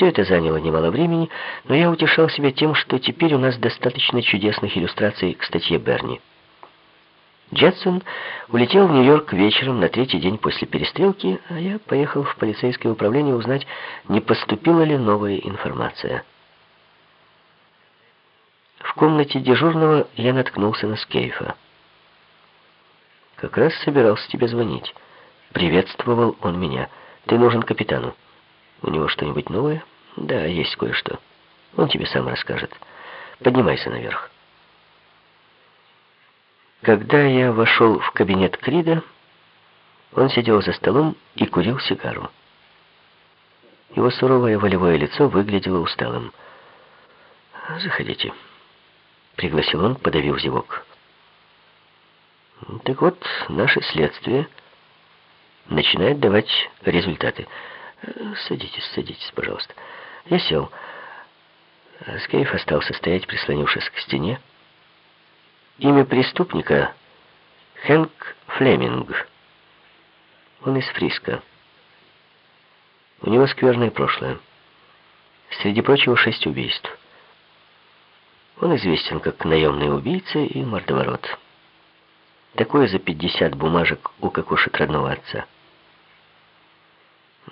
Все это заняло немало времени, но я утешал себя тем, что теперь у нас достаточно чудесных иллюстраций к статье Берни. Джетсон улетел в Нью-Йорк вечером на третий день после перестрелки, а я поехал в полицейское управление узнать, не поступила ли новая информация. В комнате дежурного я наткнулся на Скейфа. «Как раз собирался тебе звонить». Приветствовал он меня. «Ты нужен капитану». У него что-нибудь новое? Да, есть кое-что. Он тебе сам расскажет. Поднимайся наверх. Когда я вошел в кабинет Крида, он сидел за столом и курил сигару. Его суровое волевое лицо выглядело усталым. «Заходите», — пригласил он, подавив зевок. «Так вот, наше следствие начинает давать результаты». «Садитесь, садитесь, пожалуйста». Я сел. Скейф остался стоять, прислонившись к стене. Имя преступника — Хэнк Флеминг. Он из Фриска. У него скверное прошлое. Среди прочего, шесть убийств. Он известен как наемный убийца и мордоворот. Такое за 50 бумажек укокошит родного отца.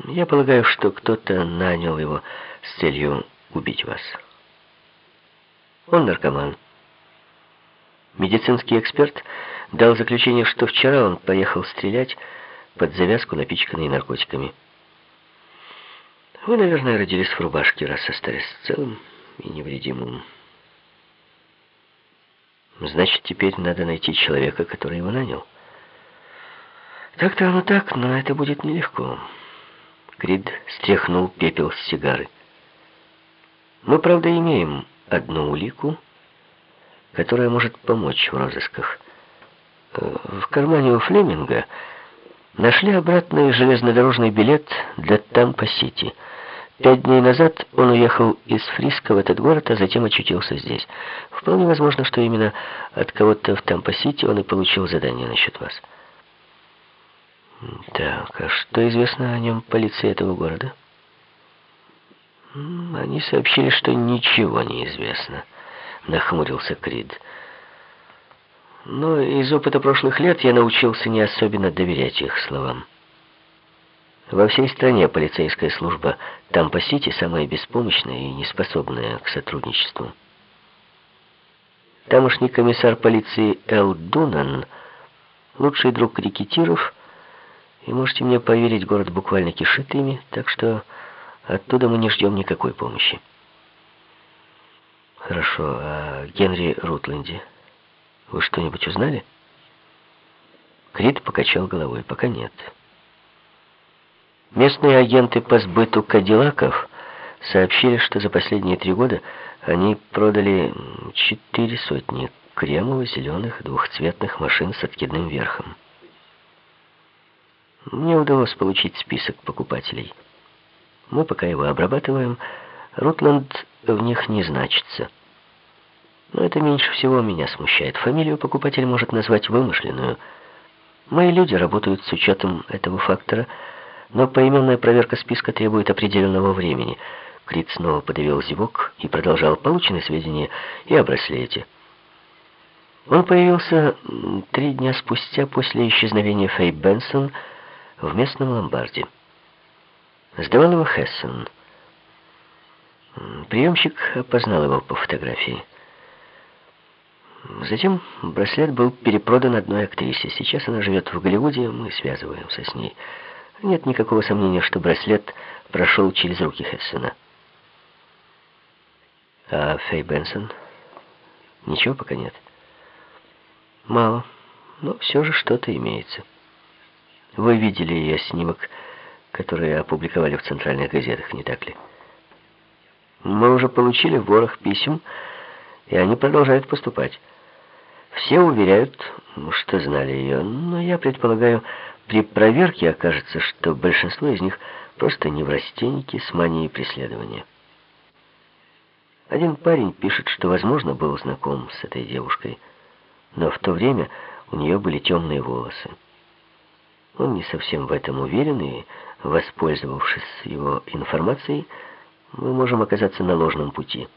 Я полагаю, что кто-то нанял его с целью убить вас. Он наркоман. Медицинский эксперт дал заключение, что вчера он поехал стрелять под завязку, напичканной наркотиками. Вы, наверное, родились в рубашке, раз остались целым и невредимым. Значит, теперь надо найти человека, который его нанял. Так-то оно так, но это будет нелегко. Крид стряхнул пепел с сигары. Мы, правда, имеем одну улику, которая может помочь в розысках. Э, в кармане у Флеминга нашли обратный железнодорожный билет для Тампа-Сити. Пять дней назад он уехал из Фриска в этот город, а затем очутился здесь. Вполне возможно, что именно от кого-то в Тампа-Сити он и получил задание насчет вас. Так, а что известно о нем полиции этого города? Они сообщили, что ничего не известно, нахмурился Крид. Но из опыта прошлых лет я научился не особенно доверять их словам. Во всей стране полицейская служба Тампа-Сити самая беспомощная и неспособная к сотрудничеству. Тамошний комиссар полиции Эл Дунан, лучший друг рекетиров, и можете мне поверить, город буквально кишит ими, так что оттуда мы не ждем никакой помощи. Хорошо, а Генри Рутленди, вы что-нибудь узнали? Крид покачал головой, пока нет. Местные агенты по сбыту кадиллаков сообщили, что за последние три года они продали четыре сотни кремово-зеленых двухцветных машин с откидным верхом. Мне удалось получить список покупателей. Мы пока его обрабатываем. Рутланд в них не значится. Но это меньше всего меня смущает. Фамилию покупатель может назвать вымышленную. Мои люди работают с учетом этого фактора, но поименная проверка списка требует определенного времени. Крит снова подавил зевок и продолжал полученные сведения и о браслете. Он появился три дня спустя после исчезновения Фэй Бенсон, в местном ломбарде. Сдавал его Хессен. Приемщик опознал его по фотографии. Затем браслет был перепродан одной актрисе. Сейчас она живет в Голливуде, мы связываемся с ней. Нет никакого сомнения, что браслет прошел через руки Хессена. А Фэй Бенсон? Ничего пока нет. Мало, но все же что-то имеется. Вы видели ее снимок, который опубликовали в центральных газетах, не так ли? Мы уже получили ворох писем, и они продолжают поступать. Все уверяют, что знали ее, но я предполагаю, при проверке окажется, что большинство из них просто неврастенники с манией преследования. Один парень пишет, что, возможно, был знаком с этой девушкой, но в то время у нее были темные волосы. Он не совсем в этом уверен и, воспользовавшись его информацией, мы можем оказаться на ложном пути.